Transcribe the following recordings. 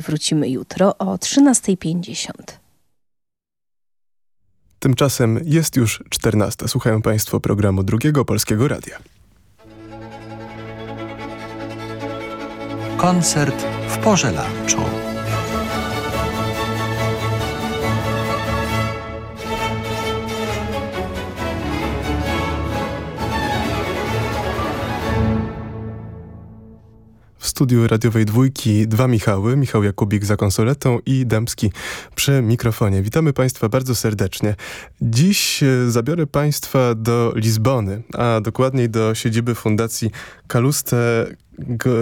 Wrócimy jutro o 13.50. Tymczasem jest już 14. Słuchają Państwo programu Drugiego Polskiego Radia. Koncert w porze lunchu. Studiu radiowej dwójki dwa Michały, Michał Jakubik za konsoletą i Dębski przy mikrofonie. Witamy Państwa bardzo serdecznie. Dziś e, zabiorę Państwa do Lizbony, a dokładniej do siedziby Fundacji Kaluste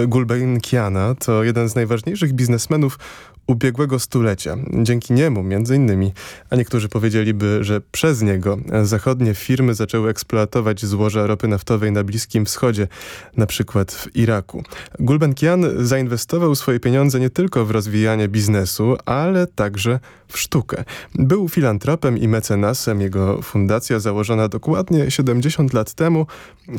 Gulbenkiana. To jeden z najważniejszych biznesmenów ubiegłego stulecia. Dzięki niemu, między innymi, a niektórzy powiedzieliby, że przez niego zachodnie firmy zaczęły eksploatować złoża ropy naftowej na Bliskim Wschodzie, na przykład w Iraku. Gulbenkian zainwestował swoje pieniądze nie tylko w rozwijanie biznesu, ale także w sztukę. Był filantropem i mecenasem. Jego fundacja założona dokładnie 70 lat temu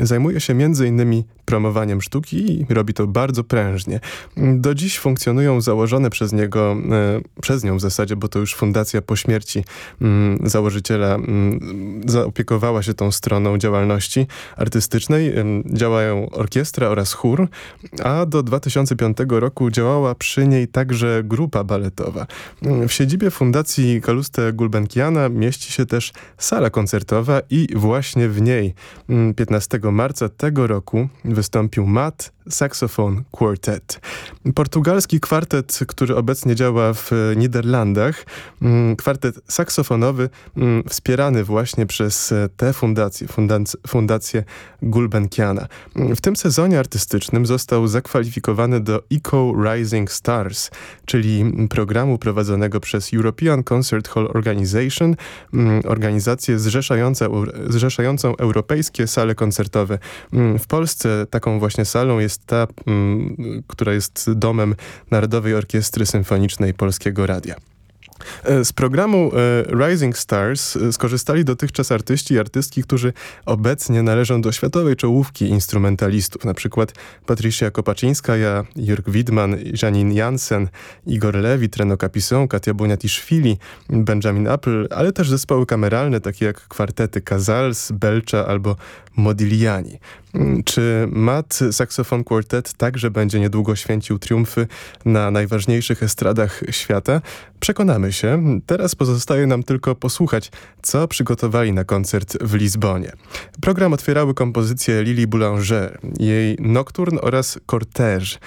zajmuje się między innymi promowaniem sztuki i robi to bardzo prężnie. Do dziś funkcjonują założone przez niego, e, przez nią w zasadzie, bo to już fundacja po śmierci mm, założyciela mm, zaopiekowała się tą stroną działalności artystycznej. Działają orkiestra oraz chór, a do 2005 roku działała przy niej także grupa baletowa. W siedzibie Fundacji Kaluste Gulbenkiana mieści się też sala koncertowa i właśnie w niej 15 mm, marca tego roku wystąpił Matt Saxophone Quartet. Portugalski kwartet, który obecnie działa w Niderlandach, mm, kwartet saksofonowy mm, wspierany właśnie przez tę fundację, fundację Gulbenkiana. W tym sezonie artystycznym został zakwalifikowany do ECO Rising Stars, czyli programu prowadzonego przez European Concert Hall Organization, mm, organizację zrzeszającą europejskie sale koncertowe. W Polsce taką właśnie salą jest jest ta, mm, która jest domem Narodowej Orkiestry Symfonicznej Polskiego Radia. E, z programu e, Rising Stars e, skorzystali dotychczas artyści i artystki, którzy obecnie należą do światowej czołówki instrumentalistów, na przykład Patricia Kopaczyńska, Jörg Widman, Janine Jansen, Igor Lewit, Reno Capisson, Katia Buniatiszwili, Benjamin Apple, ale też zespoły kameralne takie jak kwartety Casals, Belcza albo Modigliani. Mm, czy Matt Saxophone Quartet także będzie niedługo święcił triumfy na najważniejszych estradach świata? Przekonamy się. Teraz pozostaje nam tylko posłuchać, co przygotowali na koncert w Lizbonie. Program otwierały kompozycje Lili Boulanger, jej Nocturne oraz Cortège.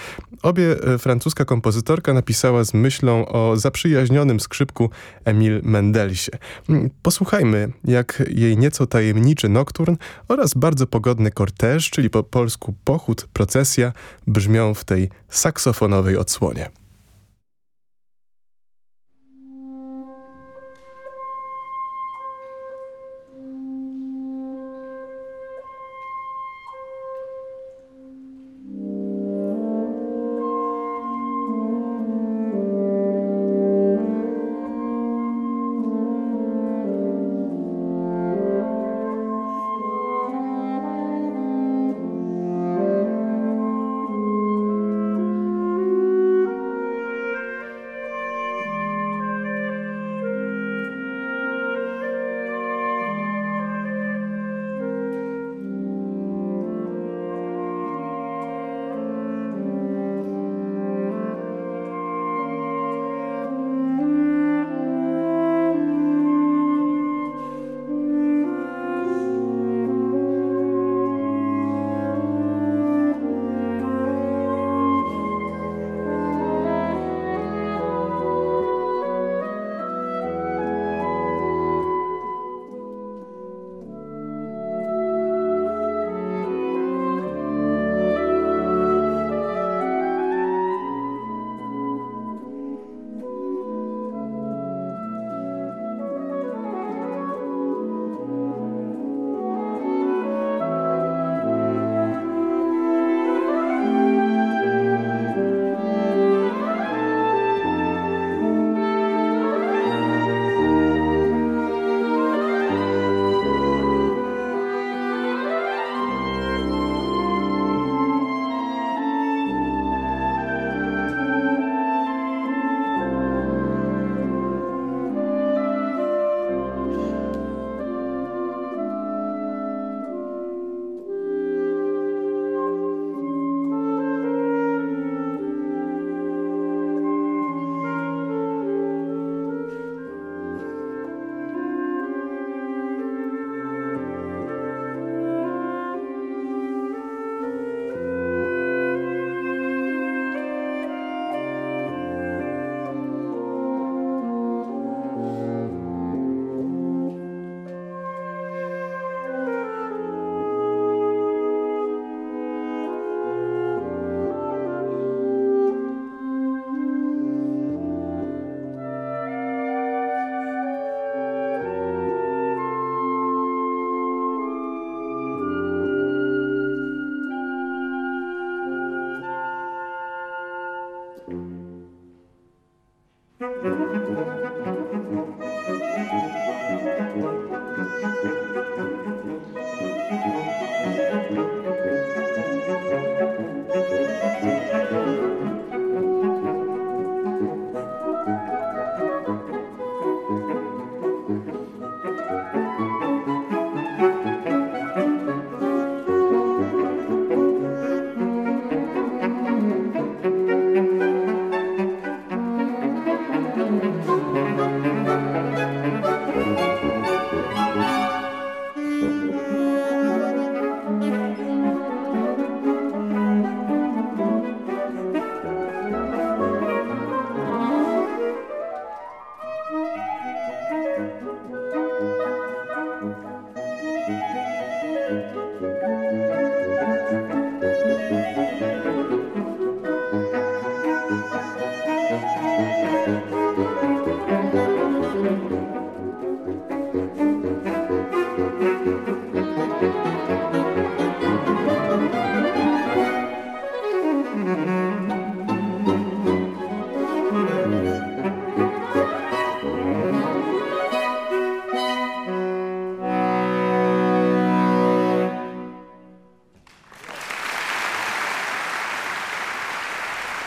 Obie e, francuska kompozytorka napisała z myślą o zaprzyjaźnionym skrzypku Emile Mendelsie. Mm, posłuchajmy, jak jej nieco tajemniczy Nocturne oraz bardzo pogodny Cortège, czyli po polsku pochód, procesja, brzmią w tej saksofonowej odsłonie.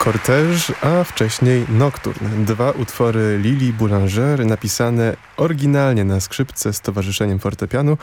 Cortège, a wcześniej Nocturne. Dwa utwory Lili Boulanger napisane oryginalnie na skrzypce z Towarzyszeniem Fortepianu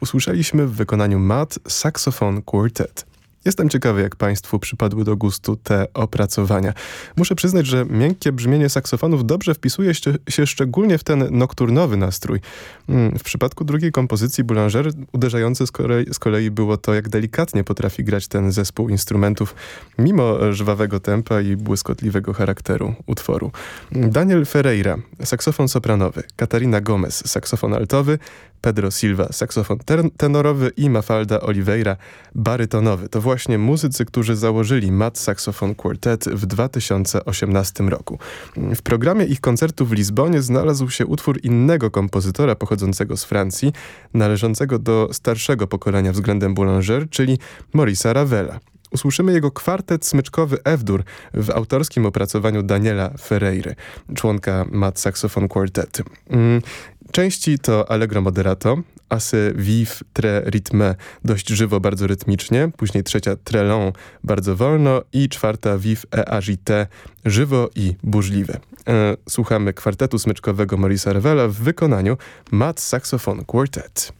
usłyszeliśmy w wykonaniu Matt Saxophone Quartet. Jestem ciekawy, jak Państwu przypadły do gustu te opracowania. Muszę przyznać, że miękkie brzmienie saksofonów dobrze wpisuje się szczególnie w ten nokturnowy nastrój. Mm, w przypadku drugiej kompozycji Boulanger uderzające z kolei, z kolei było to, jak delikatnie potrafi grać ten zespół instrumentów, mimo żwawego tempa i błyskotliwego charakteru utworu. Daniel Ferreira, saksofon sopranowy, Katarina Gomez, saksofon altowy, Pedro Silva, saksofon tenorowy i Mafalda Oliveira, barytonowy. To właśnie muzycy, którzy założyli Mad Saxophone Quartet w 2018 roku. W programie ich koncertu w Lizbonie znalazł się utwór innego kompozytora pochodzącego z Francji, należącego do starszego pokolenia względem Boulanger, czyli Maurice'a Ravela. Usłyszymy jego kwartet smyczkowy F-dur w autorskim opracowaniu Daniela Ferreiry, członka Mad Saxophone Quartet. Mm, części to Allegro Moderato, Assez Vive Tre Rythme dość żywo, bardzo rytmicznie, później trzecia Très Long bardzo wolno i czwarta Vive et Agité żywo i burzliwe. E, słuchamy kwartetu smyczkowego Maurice'a Revela w wykonaniu Mad Saxophone Quartet.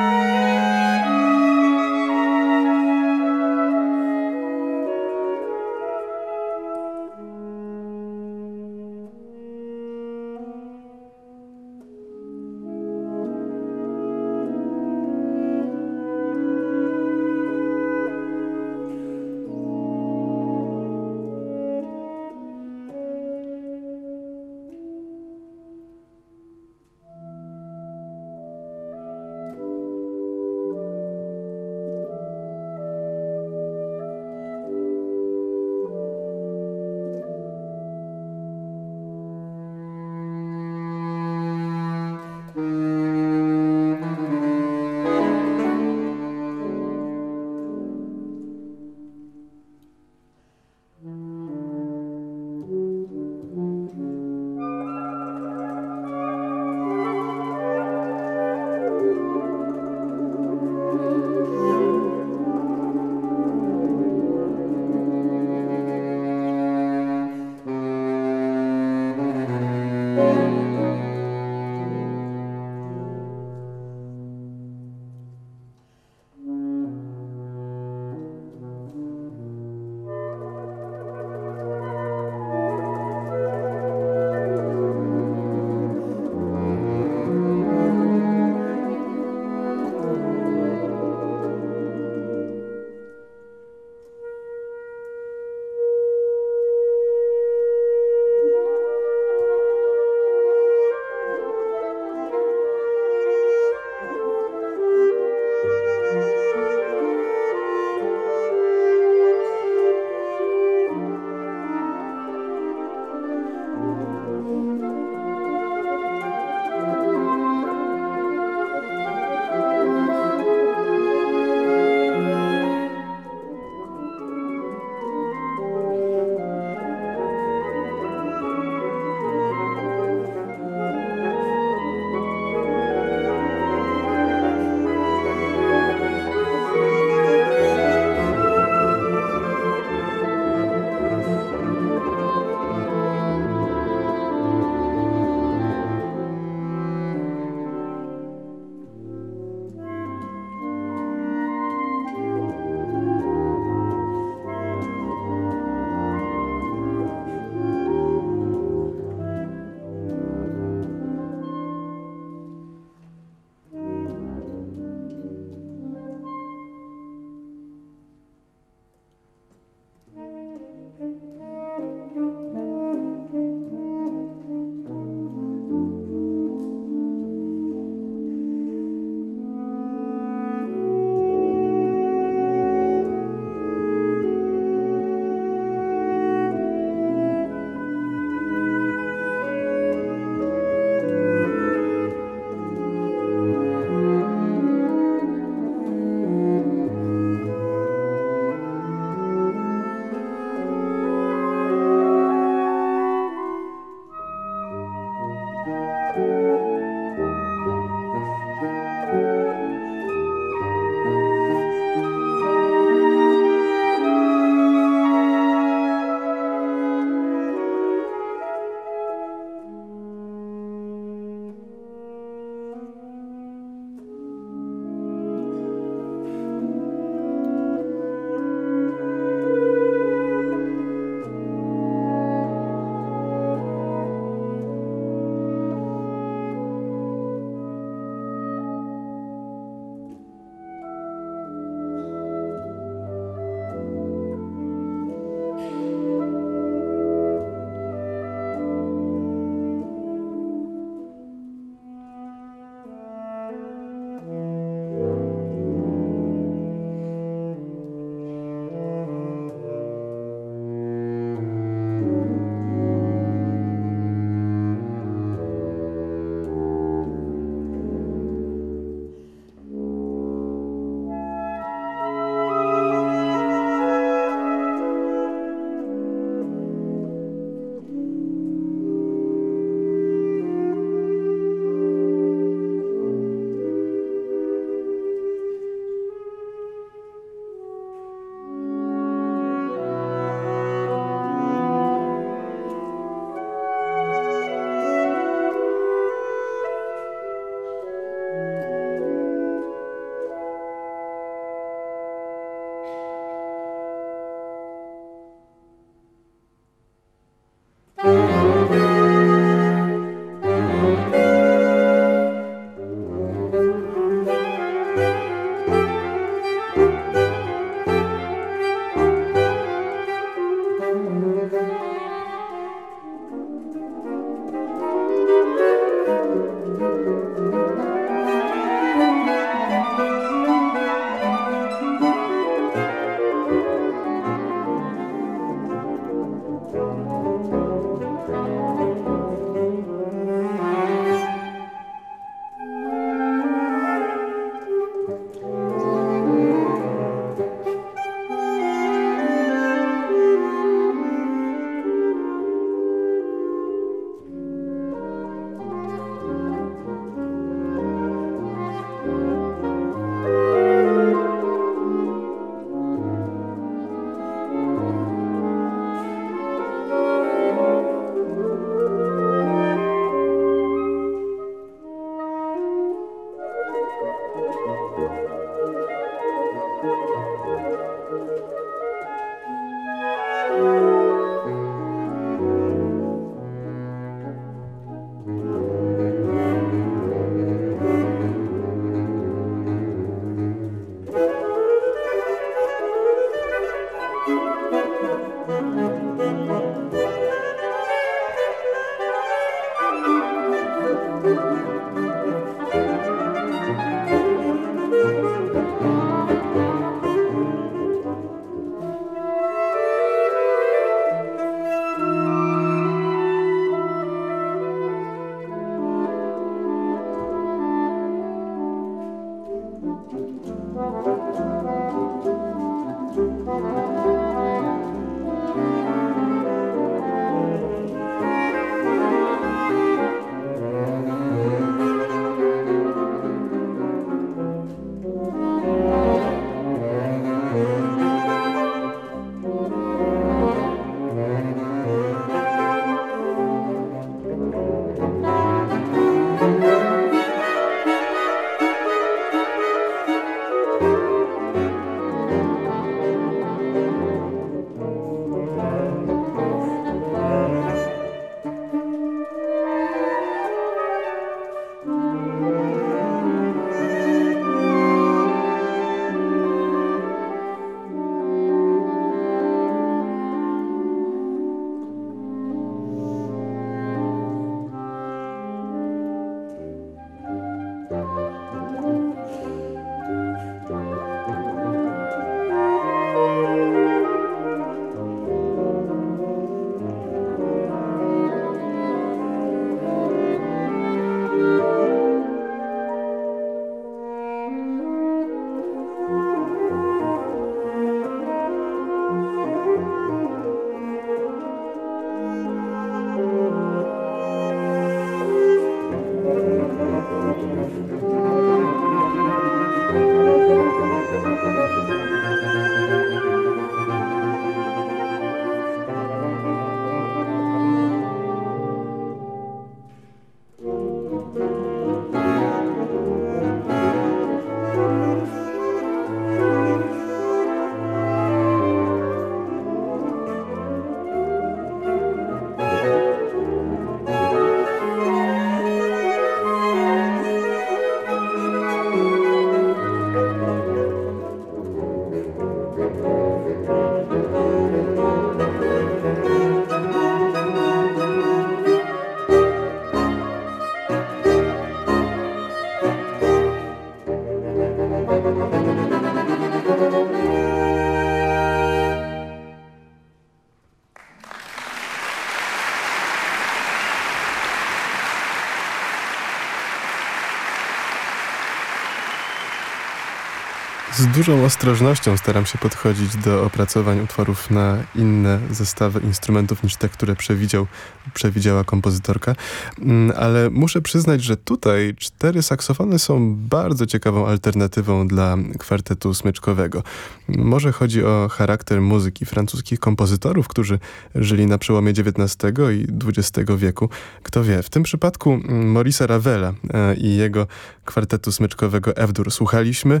Z dużą ostrożnością staram się podchodzić do opracowań utworów na inne zestawy instrumentów niż te, które przewidział, przewidziała kompozytorka, mm, ale muszę przyznać, że tutaj cztery saksofony są bardzo ciekawą alternatywą dla kwartetu smyczkowego. Może chodzi o charakter muzyki francuskich kompozytorów, którzy żyli na przełomie XIX i XX wieku. Kto wie, w tym przypadku mm, Maurice'a Ravela e, i jego kwartetu smyczkowego F-dur słuchaliśmy.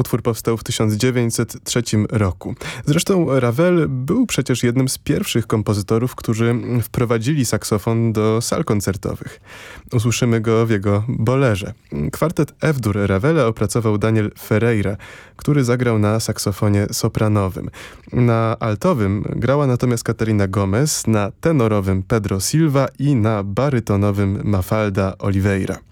Utwór powstał w 1903 roku. Zresztą Ravel był przecież jednym z pierwszych kompozytorów, którzy wprowadzili saksofon do sal koncertowych. Usłyszymy go w jego bolerze. Kwartet F-dur Ravela opracował Daniel Ferreira, który zagrał na saksofonie sopranowym. Na altowym grała natomiast Katarina Gomez, na tenorowym Pedro Silva i na barytonowym Mafalda Oliveira.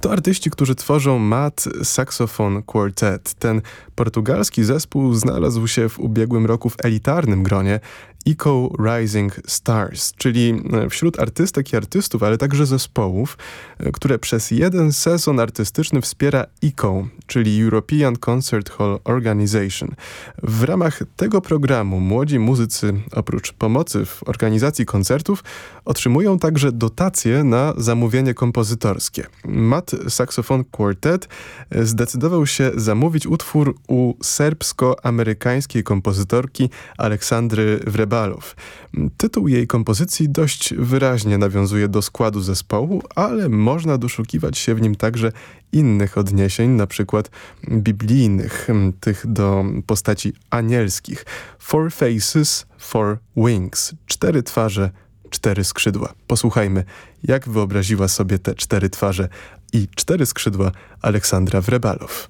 To artyści, którzy tworzą Mat Saxophone Quartet. Ten portugalski zespół znalazł się w ubiegłym roku w elitarnym gronie Eco Rising Stars, czyli e, wśród artystek i artystów, ale także zespołów, e, które przez jeden sezon artystyczny wspiera ECO, czyli European Concert Hall Organization. W ramach tego programu młodzi muzycy, oprócz pomocy w organizacji koncertów, otrzymują także dotacje na zamówienie kompozytorskie. Matt Saxophone Quartet e, zdecydował się zamówić utwór u serbsko-amerykańskiej kompozytorki Aleksandry Wreba Balow. Tytuł jej kompozycji dość wyraźnie nawiązuje do składu zespołu, ale można doszukiwać się w nim także innych odniesień, na przykład biblijnych, tych do postaci anielskich. Four faces, four wings. Cztery twarze, cztery skrzydła. Posłuchajmy, jak wyobraziła sobie te cztery twarze i cztery skrzydła Aleksandra Wrebalow.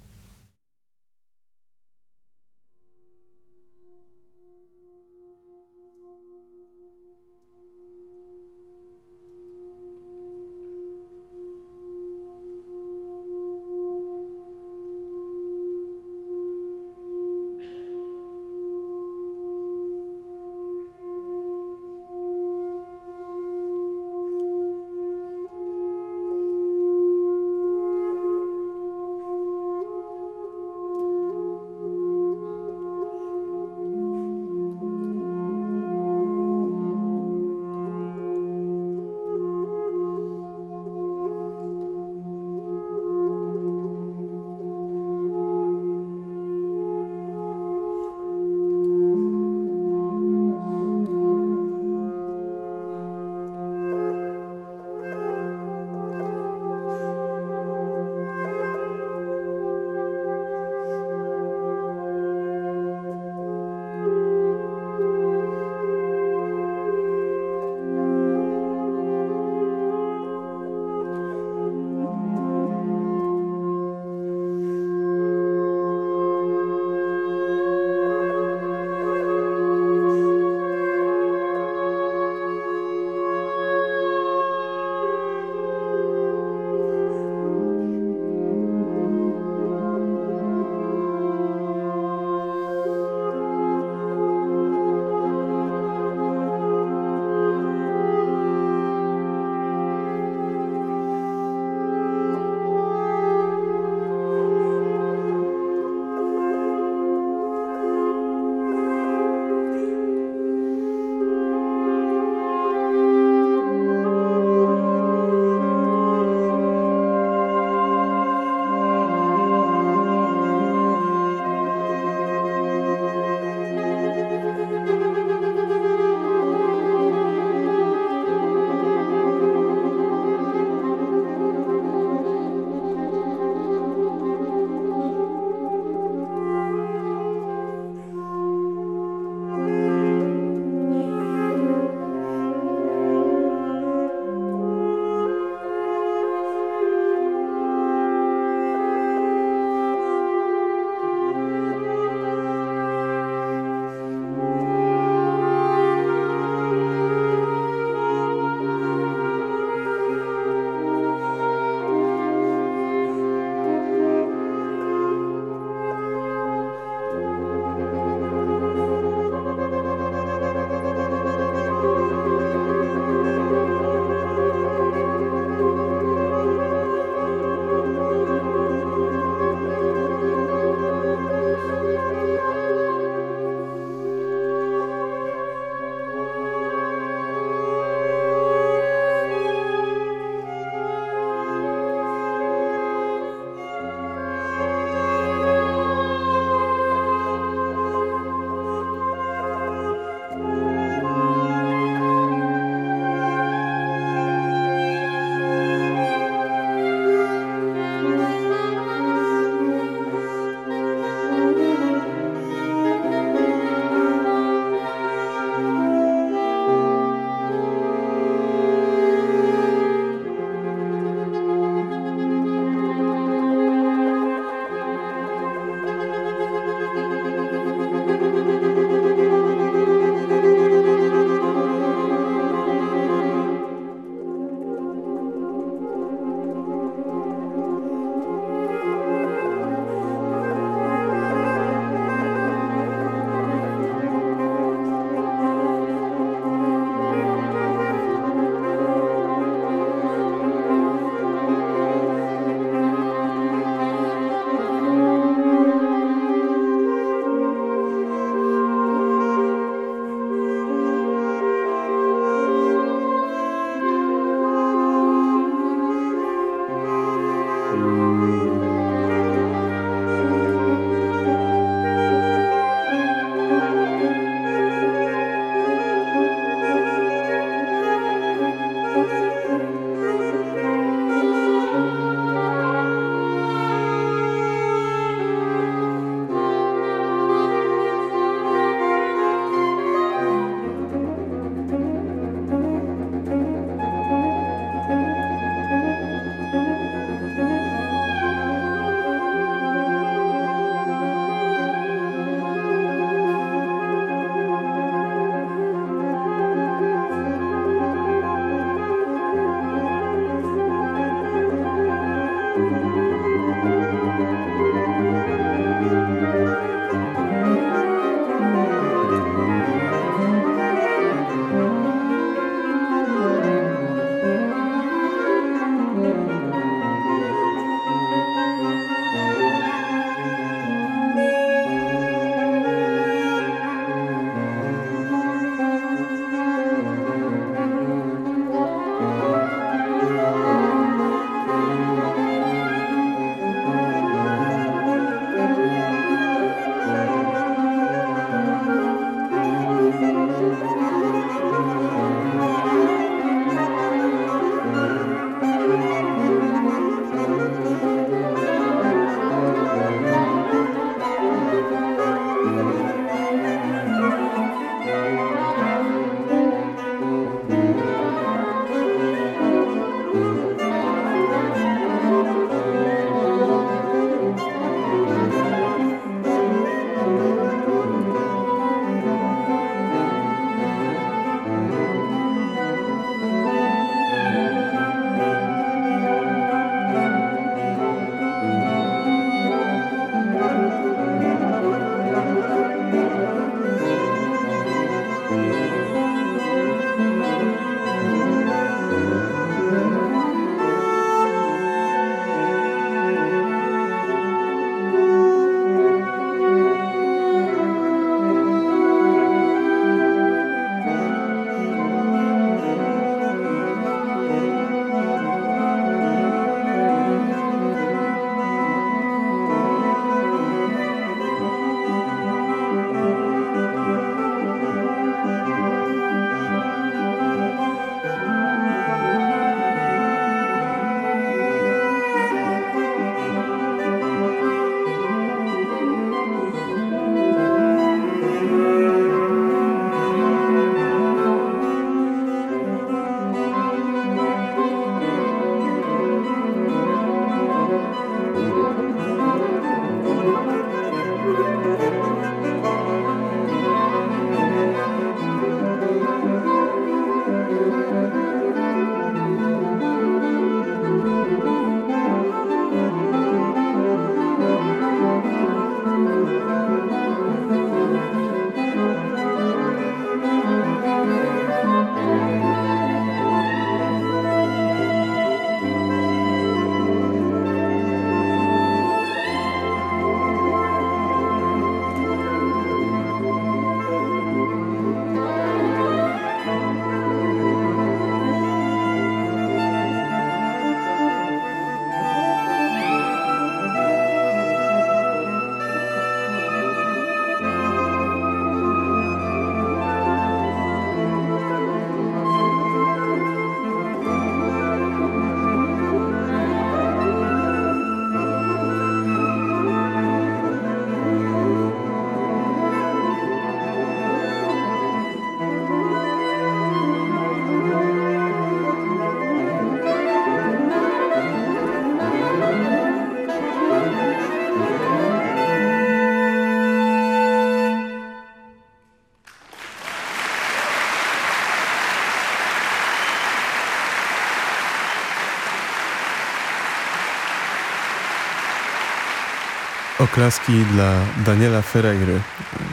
Oklaski dla Daniela Ferreiry,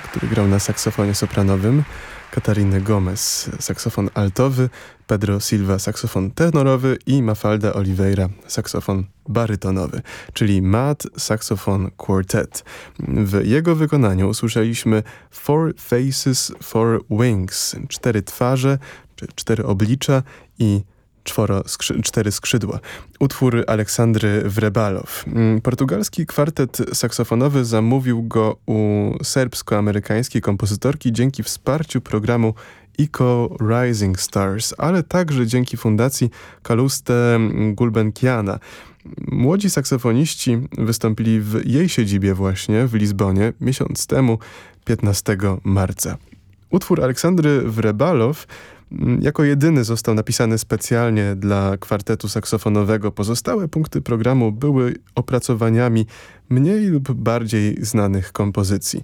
który grał na saksofonie sopranowym, Katariny Gomez, saksofon altowy, Pedro Silva, saksofon tenorowy i Mafalda Oliveira, saksofon barytonowy, czyli Mad Saxophone Quartet. W jego wykonaniu usłyszeliśmy Four Faces, Four Wings, cztery twarze, czy cztery oblicza i czworo skrzy cztery skrzydła. Utwór Aleksandry Wrebalow. Mm, portugalski kwartet saksofonowy zamówił go u serbsko-amerykańskiej kompozytorki dzięki wsparciu programu Eco Rising Stars, ale także dzięki fundacji Kaluste Gulbenkiana. Młodzi saksofoniści wystąpili w jej siedzibie właśnie w Lizbonie miesiąc temu, 15 marca. Utwór Aleksandry Wrebalow jako jedyny został napisany specjalnie dla kwartetu saksofonowego. Pozostałe punkty programu były opracowaniami mniej lub bardziej znanych kompozycji.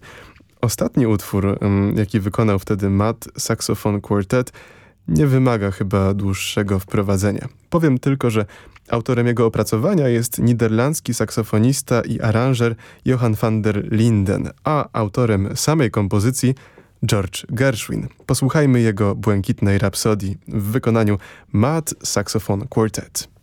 Ostatni utwór, mm, jaki wykonał wtedy Matt Saxophone Quartet, nie wymaga chyba dłuższego wprowadzenia. Powiem tylko, że autorem jego opracowania jest niderlandzki saksofonista i aranżer Johan van der Linden, a autorem samej kompozycji George Gershwin. Posłuchajmy jego błękitnej rapsodii w wykonaniu Mad Saxophone Quartet.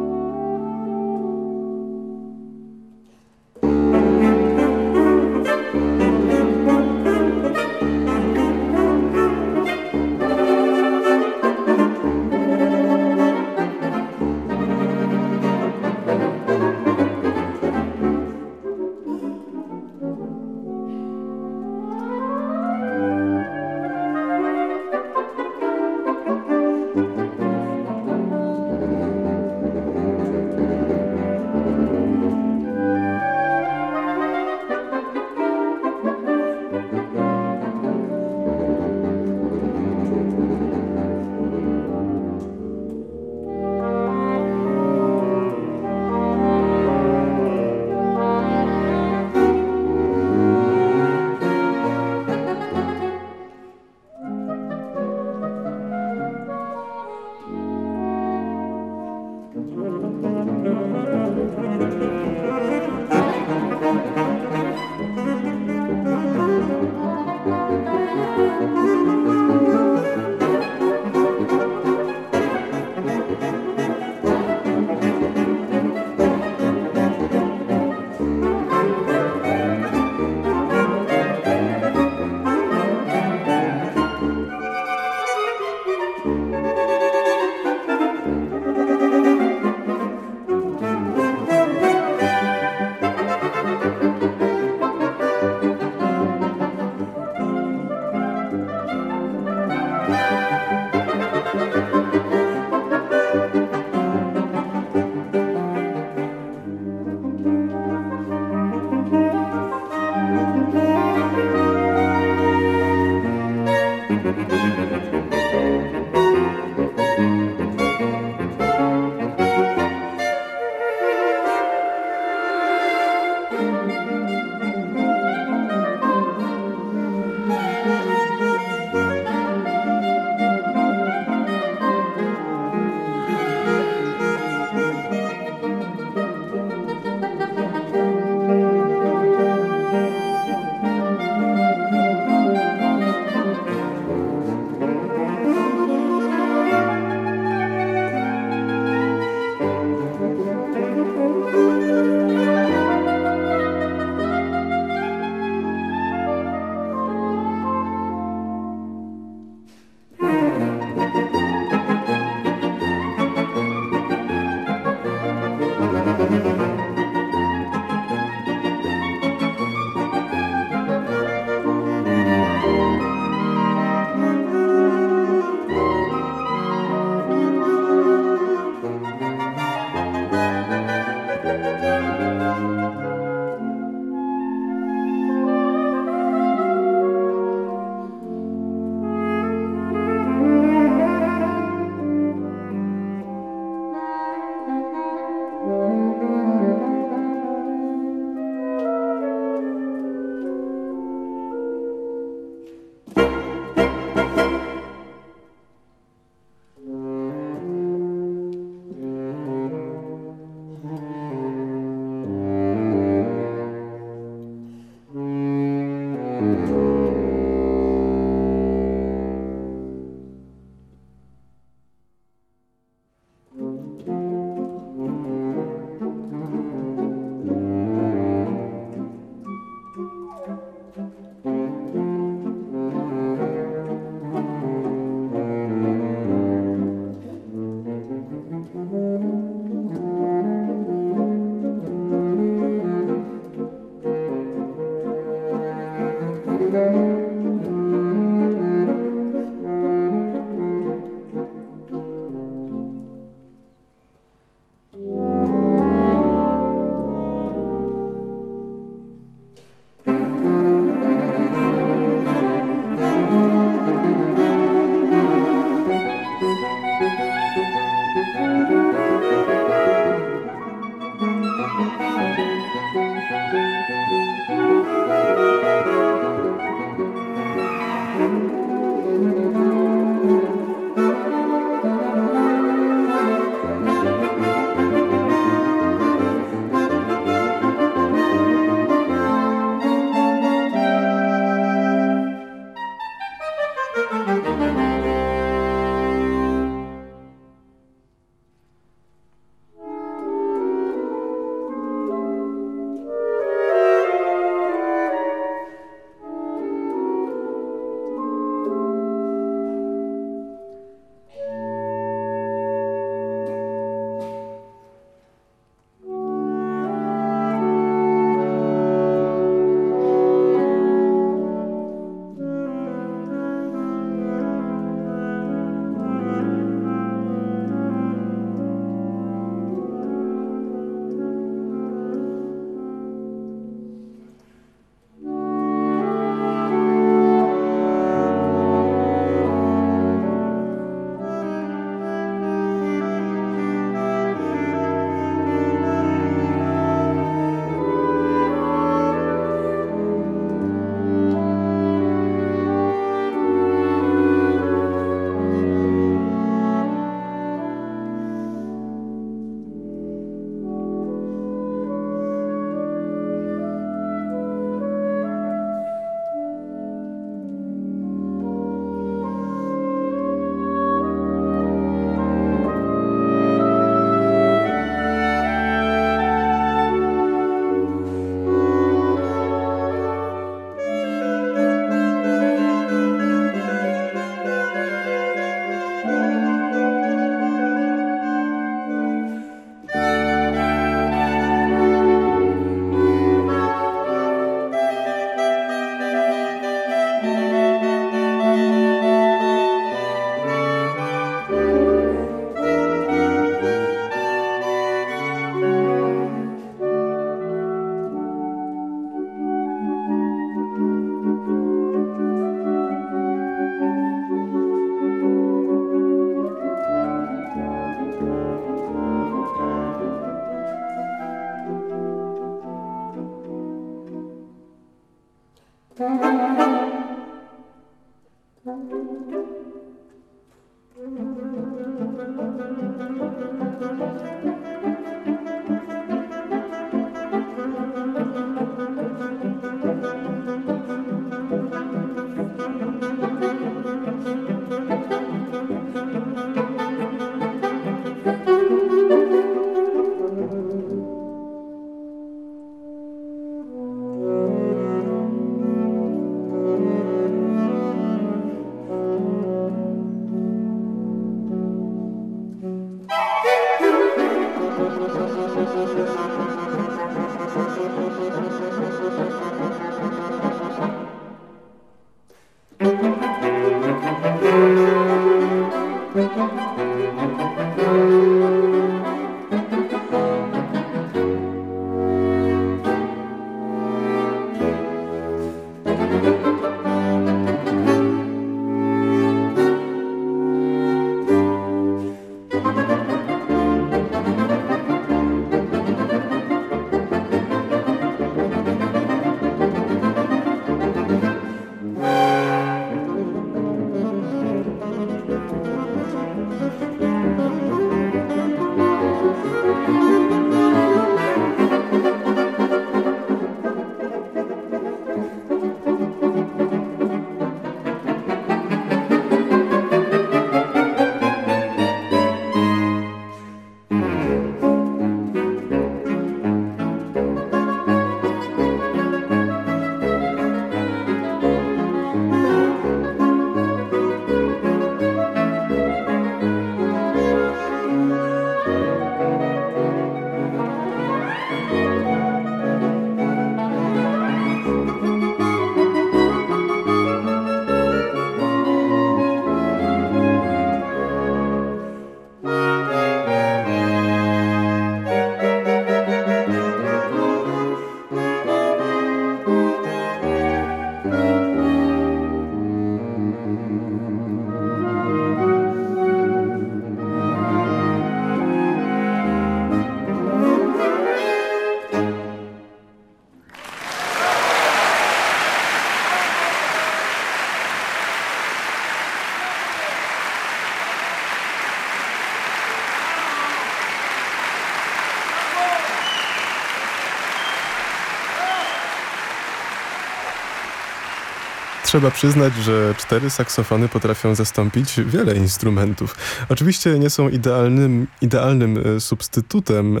Trzeba przyznać, że cztery saksofony potrafią zastąpić wiele instrumentów. Oczywiście nie są idealnym, idealnym e, substytutem e,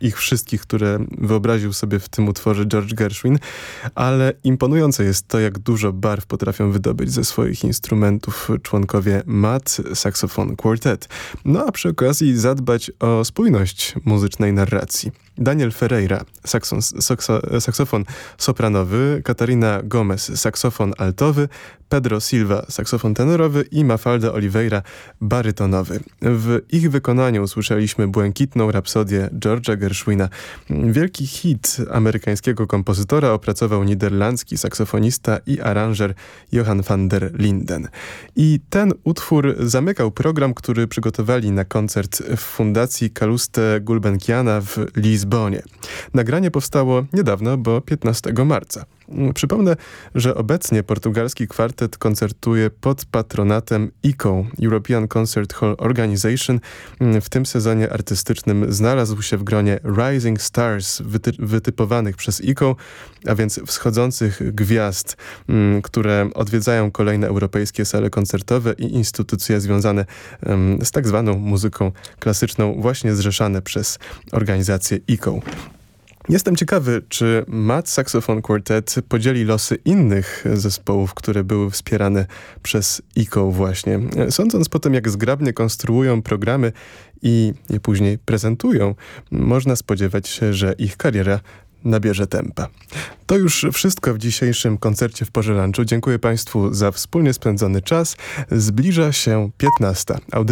ich wszystkich, które wyobraził sobie w tym utworze George Gershwin, ale imponujące jest to, jak dużo barw potrafią wydobyć ze swoich instrumentów członkowie MAT Saxophone Quartet. No a przy okazji zadbać o spójność muzycznej narracji. Daniel Ferreira, sakson, sakso, saksofon sopranowy, Katarina Gomez, saksofon altowy, Pedro Silva, saksofon tenorowy i Mafalda Oliveira, barytonowy. W ich wykonaniu usłyszeliśmy błękitną rapsodię George'a Gershwina. Wielki hit amerykańskiego kompozytora opracował niderlandzki saksofonista i aranżer Johan van der Linden. I ten utwór zamykał program, który przygotowali na koncert w Fundacji Kaluste Gulbenkiana w Lizbonie. Nagranie powstało niedawno, bo 15 marca. Przypomnę, że obecnie portugalski kwartet koncertuje pod patronatem ICO, European Concert Hall Organization. W tym sezonie artystycznym znalazł się w gronie Rising Stars wyty wytypowanych przez ICO, a więc wschodzących gwiazd, mm, które odwiedzają kolejne europejskie sale koncertowe i instytucje związane z tak zwaną muzyką klasyczną, właśnie zrzeszane przez organizację ICO. Jestem ciekawy, czy Matt Saxophone Quartet podzieli losy innych zespołów, które były wspierane przez ICO właśnie. Sądząc po tym, jak zgrabnie konstruują programy i je później prezentują, można spodziewać się, że ich kariera nabierze tempa. To już wszystko w dzisiejszym koncercie w Porze Lunchu. Dziękuję Państwu za wspólnie spędzony czas. Zbliża się 15.